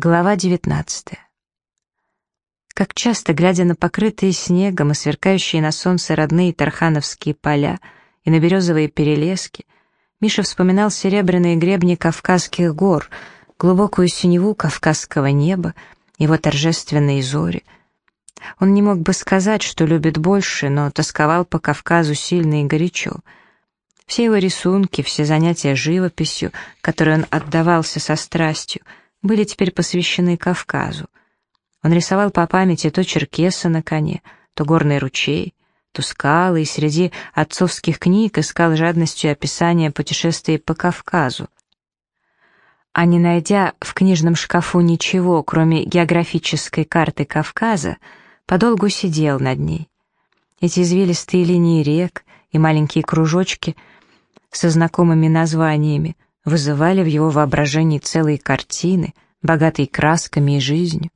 Глава 19. Как часто, глядя на покрытые снегом и сверкающие на солнце родные тархановские поля и на березовые перелески, Миша вспоминал серебряные гребни Кавказских гор, глубокую синеву кавказского неба, его торжественные зори. Он не мог бы сказать, что любит больше, но тосковал по Кавказу сильно и горячо. Все его рисунки, все занятия живописью, которые он отдавался со страстью — были теперь посвящены Кавказу. Он рисовал по памяти то черкеса на коне, то горный ручей, то скалы, и среди отцовских книг искал жадностью описания путешествий по Кавказу. А не найдя в книжном шкафу ничего, кроме географической карты Кавказа, подолгу сидел над ней. Эти извилистые линии рек и маленькие кружочки со знакомыми названиями — вызывали в его воображении целые картины, богатые красками и жизнью.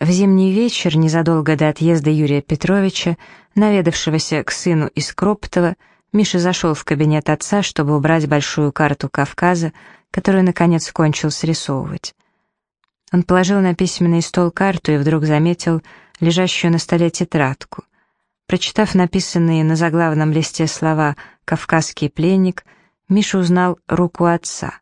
В зимний вечер, незадолго до отъезда Юрия Петровича, наведавшегося к сыну из Кроптова, Миша зашел в кабинет отца, чтобы убрать большую карту Кавказа, которую, наконец, кончил срисовывать. Он положил на письменный стол карту и вдруг заметил лежащую на столе тетрадку. Прочитав написанные на заглавном листе слова «Кавказский пленник», Миша узнал руку отца.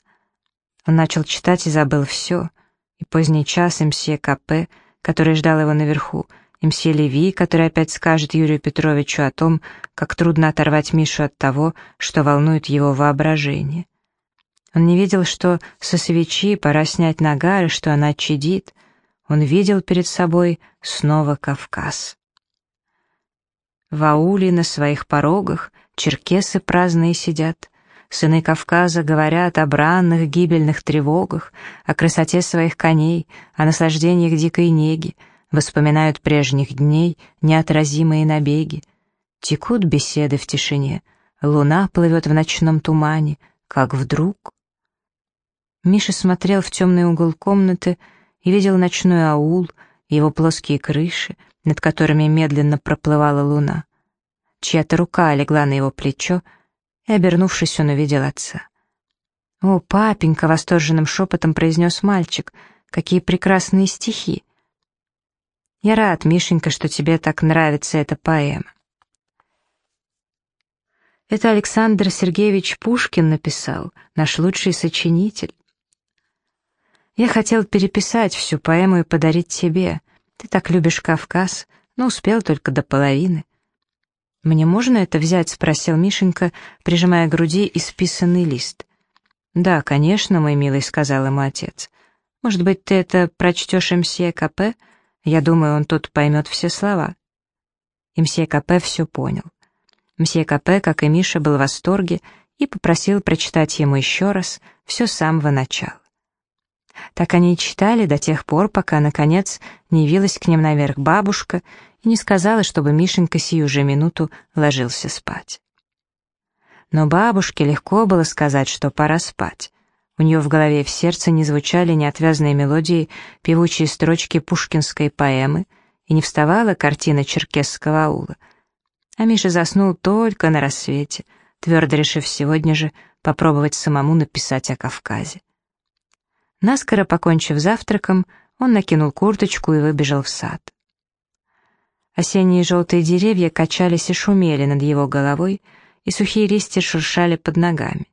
Он начал читать и забыл все. И поздний час МСье КП, который ждал его наверху, МСье Леви, который опять скажет Юрию Петровичу о том, как трудно оторвать Мишу от того, что волнует его воображение. Он не видел, что со свечи пора снять нагар что она чадит. Он видел перед собой снова Кавказ. В ауле на своих порогах черкесы праздные сидят — Сыны Кавказа говорят о бранных гибельных тревогах, о красоте своих коней, о наслаждениях дикой неги, воспоминают прежних дней неотразимые набеги. Текут беседы в тишине, луна плывет в ночном тумане, как вдруг... Миша смотрел в темный угол комнаты и видел ночной аул, его плоские крыши, над которыми медленно проплывала луна. Чья-то рука легла на его плечо, и, обернувшись, он увидел отца. «О, папенька!» — восторженным шепотом произнес мальчик. «Какие прекрасные стихи!» «Я рад, Мишенька, что тебе так нравится эта поэма». Это Александр Сергеевич Пушкин написал, наш лучший сочинитель. Я хотел переписать всю поэму и подарить тебе. Ты так любишь Кавказ, но успел только до половины. «Мне можно это взять?» — спросил Мишенька, прижимая к груди исписанный лист. «Да, конечно, мой милый», — сказал ему отец. «Может быть, ты это прочтешь МСье КП? Я думаю, он тут поймет все слова». МСье КП все понял. Мсье КП, как и Миша, был в восторге и попросил прочитать ему еще раз все с самого начала. Так они и читали до тех пор, пока, наконец, не явилась к ним наверх бабушка и не сказала, чтобы Мишенька сию же минуту ложился спать. Но бабушке легко было сказать, что пора спать. У нее в голове и в сердце не звучали неотвязные мелодии, певучие строчки пушкинской поэмы, и не вставала картина черкесского аула. А Миша заснул только на рассвете, твердо решив сегодня же попробовать самому написать о Кавказе. Наскоро покончив завтраком, он накинул курточку и выбежал в сад. Осенние желтые деревья качались и шумели над его головой, и сухие листья шуршали под ногами.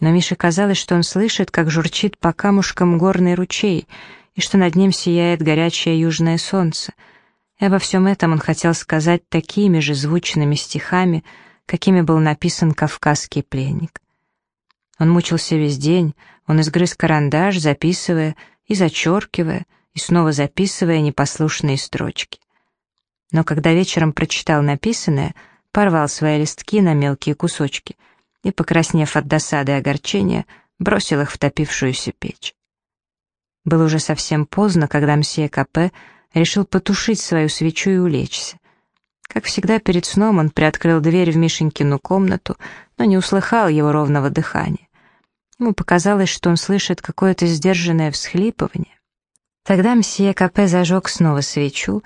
Но Мише казалось, что он слышит, как журчит по камушкам горный ручей, и что над ним сияет горячее южное солнце. И обо всем этом он хотел сказать такими же звучными стихами, какими был написан «Кавказский пленник». Он мучился весь день, он изгрыз карандаш, записывая и зачеркивая, и снова записывая непослушные строчки но когда вечером прочитал написанное, порвал свои листки на мелкие кусочки и, покраснев от досады и огорчения, бросил их в топившуюся печь. Было уже совсем поздно, когда мсье Капе решил потушить свою свечу и улечься. Как всегда, перед сном он приоткрыл дверь в Мишенькину комнату, но не услыхал его ровного дыхания. Ему показалось, что он слышит какое-то сдержанное всхлипывание. Тогда мсье Капе зажег снова свечу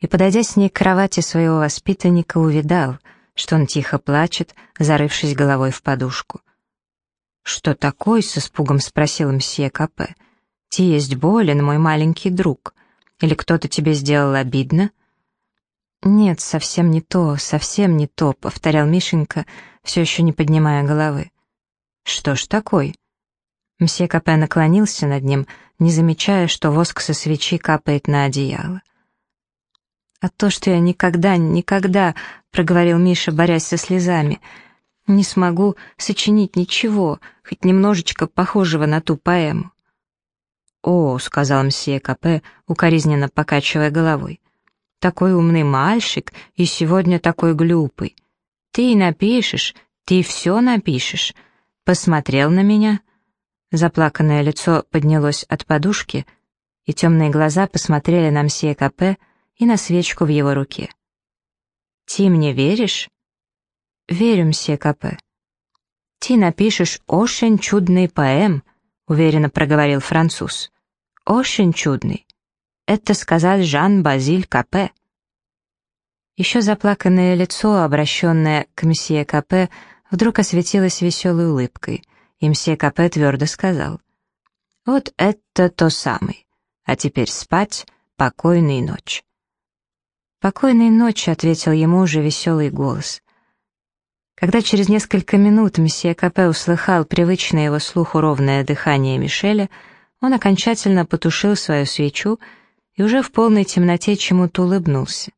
и, подойдя с ней к кровати своего воспитанника, увидал, что он тихо плачет, зарывшись головой в подушку. «Что такое?» — с испугом спросил мсье Капе. Ти есть болен, мой маленький друг. Или кто-то тебе сделал обидно?» «Нет, совсем не то, совсем не то», — повторял Мишенька, все еще не поднимая головы. «Что ж такой?» Мсье Капе наклонился над ним, не замечая, что воск со свечи капает на одеяло. «А то, что я никогда, никогда», — проговорил Миша, борясь со слезами, — «не смогу сочинить ничего, хоть немножечко похожего на ту поэму». «О», — сказал мсье Капе, укоризненно покачивая головой, — «такой умный мальчик и сегодня такой глупый. Ты и напишешь, ты все напишешь. Посмотрел на меня». Заплаканное лицо поднялось от подушки, и темные глаза посмотрели на мсье Капе и на свечку в его руке. «Ти мне веришь?» «Верю, мсье Капе». «Ти напишешь очень чудный поэм», — уверенно проговорил француз. «Очень чудный. Это сказал Жан-Базиль Капе». Еще заплаканное лицо, обращенное к мсье Капе, вдруг осветилось веселой улыбкой — и мсье Капе твердо сказал. «Вот это то самый. А теперь спать, покойной ночи». «Покойной ночи», — ответил ему уже веселый голос. Когда через несколько минут мсье Капе услыхал привычное его слуху ровное дыхание Мишеля, он окончательно потушил свою свечу и уже в полной темноте чему-то улыбнулся.